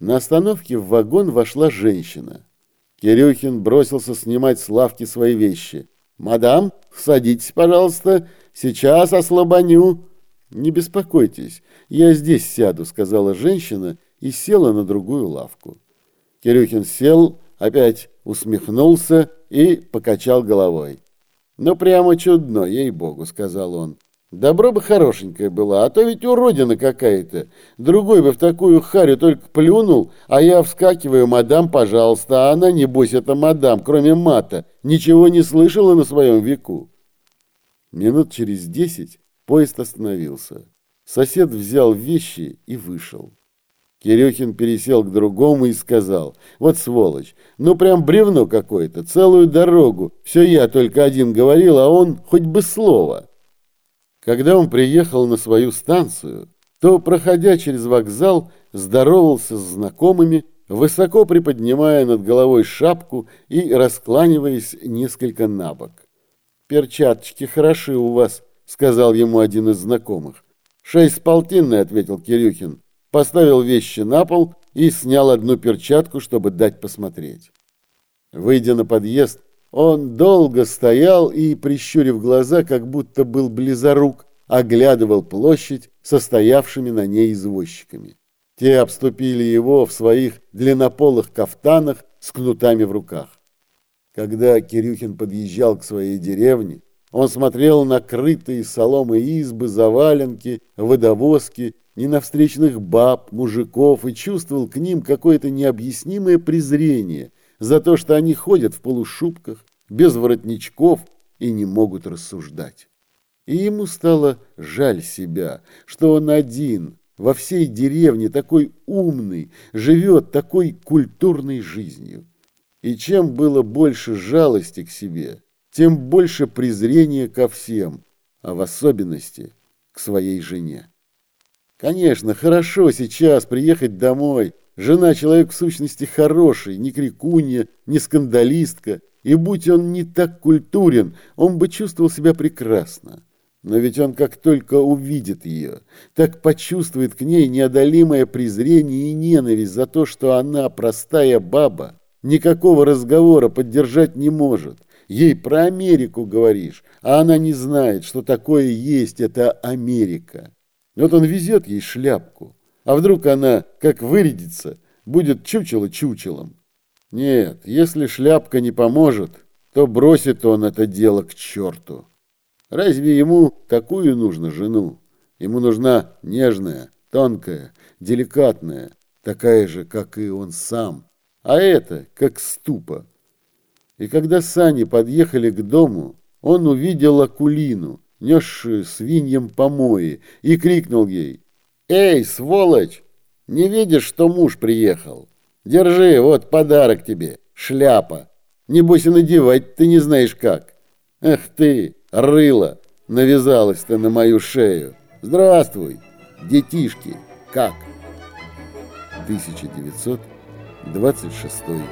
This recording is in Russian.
На остановке в вагон вошла женщина. Кирюхин бросился снимать с лавки свои вещи. «Мадам, садитесь, пожалуйста, сейчас ослабоню». «Не беспокойтесь, я здесь сяду», — сказала женщина и села на другую лавку. Кирюхин сел, опять усмехнулся и покачал головой. «Ну, прямо чудно, ей-богу», — сказал он. «Добро бы хорошенькая была, а то ведь уродина какая-то. Другой бы в такую харю только плюнул, а я вскакиваю, мадам, пожалуйста, а она, небось, это мадам, кроме мата, ничего не слышала на своем веку». Минут через десять поезд остановился. Сосед взял вещи и вышел. Кирюхин пересел к другому и сказал, вот сволочь, ну прям бревно какое-то, целую дорогу, все я только один говорил, а он хоть бы слово. Когда он приехал на свою станцию, то, проходя через вокзал, здоровался с знакомыми, высоко приподнимая над головой шапку и раскланиваясь несколько набок. «Перчаточки хороши у вас», — сказал ему один из знакомых. «Шесть полтинный», — ответил Кирюхин поставил вещи на пол и снял одну перчатку, чтобы дать посмотреть. Выйдя на подъезд, он долго стоял и, прищурив глаза, как будто был близорук, оглядывал площадь состоявшими на ней извозчиками. Те обступили его в своих длиннополых кафтанах с кнутами в руках. Когда Кирюхин подъезжал к своей деревне, он смотрел на крытые соломы избы, заваленки, водовозки ни на встречных баб, мужиков и чувствовал к ним какое-то необъяснимое презрение за то, что они ходят в полушубках, без воротничков и не могут рассуждать. И ему стало жаль себя, что он один во всей деревне такой умный, живет такой культурной жизнью. И чем было больше жалости к себе, тем больше презрения ко всем, а в особенности к своей жене. Конечно, хорошо сейчас приехать домой. Жена человек в сущности хороший, не крикунья, не скандалистка. И будь он не так культурен, он бы чувствовал себя прекрасно. Но ведь он как только увидит ее, так почувствует к ней неодолимое презрение и ненависть за то, что она, простая баба, никакого разговора поддержать не может. Ей про Америку говоришь, а она не знает, что такое есть эта Америка. Вот он везет ей шляпку, а вдруг она, как вырядится, будет чучело чучелом. Нет, если шляпка не поможет, то бросит он это дело к черту. Разве ему какую нужно жену? Ему нужна нежная, тонкая, деликатная, такая же, как и он сам. А это, как ступа. И когда сани подъехали к дому, он увидел Акулину, несшую свиньям помои, и крикнул ей. «Эй, сволочь! Не видишь, что муж приехал? Держи, вот подарок тебе, шляпа. Небось и надевать ты не знаешь как. Эх ты, рыла, навязалась ты на мою шею. Здравствуй, детишки, как?» 1926 год.